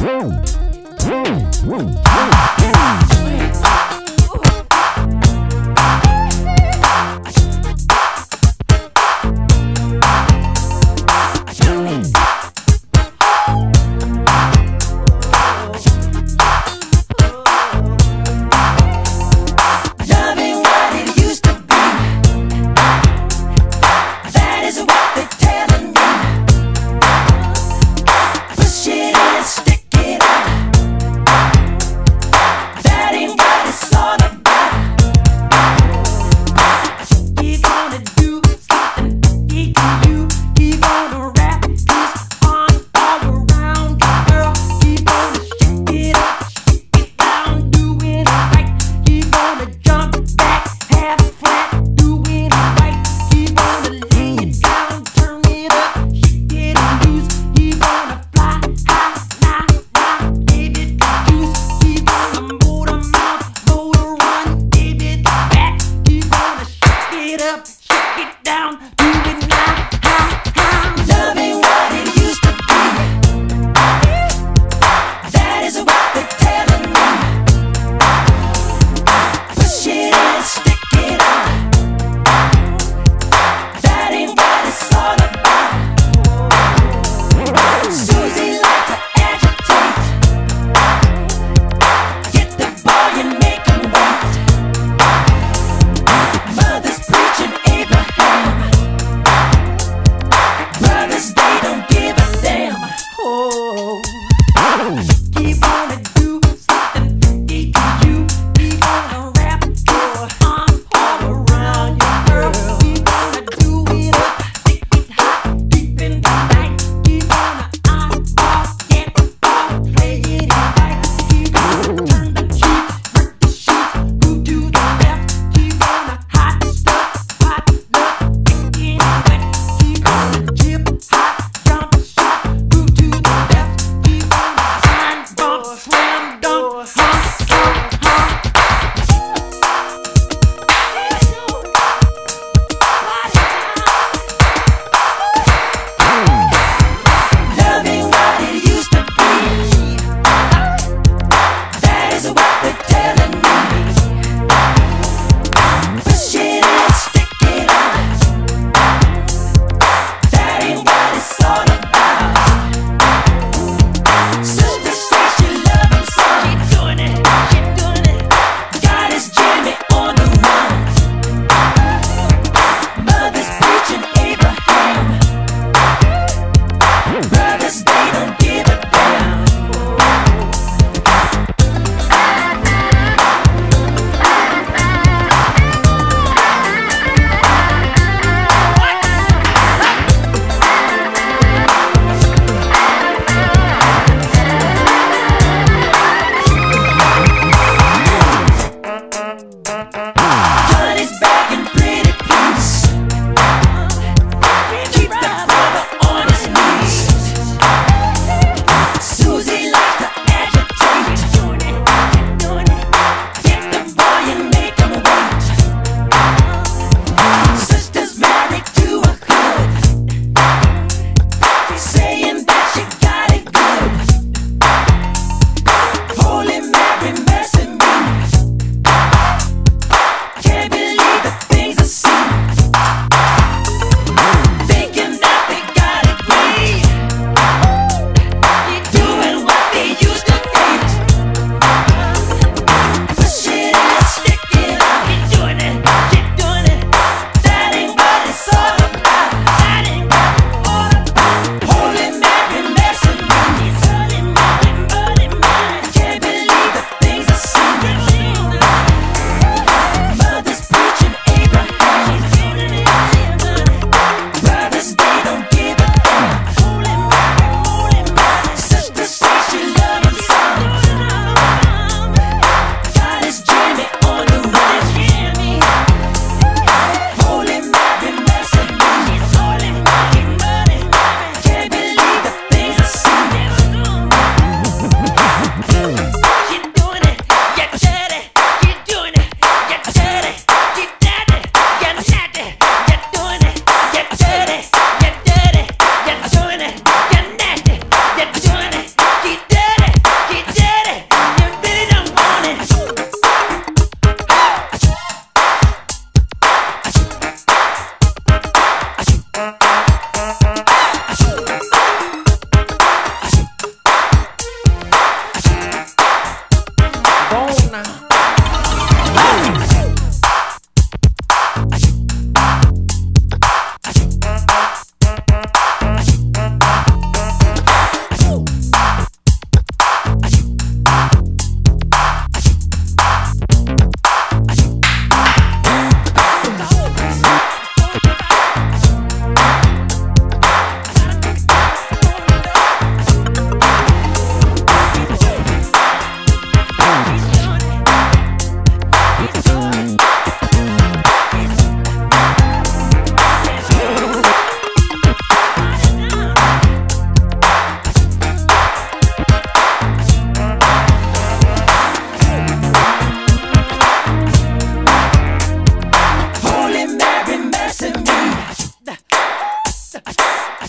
Loving it up, shake it down. Boom. about the tell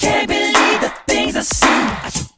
can't believe the things I see.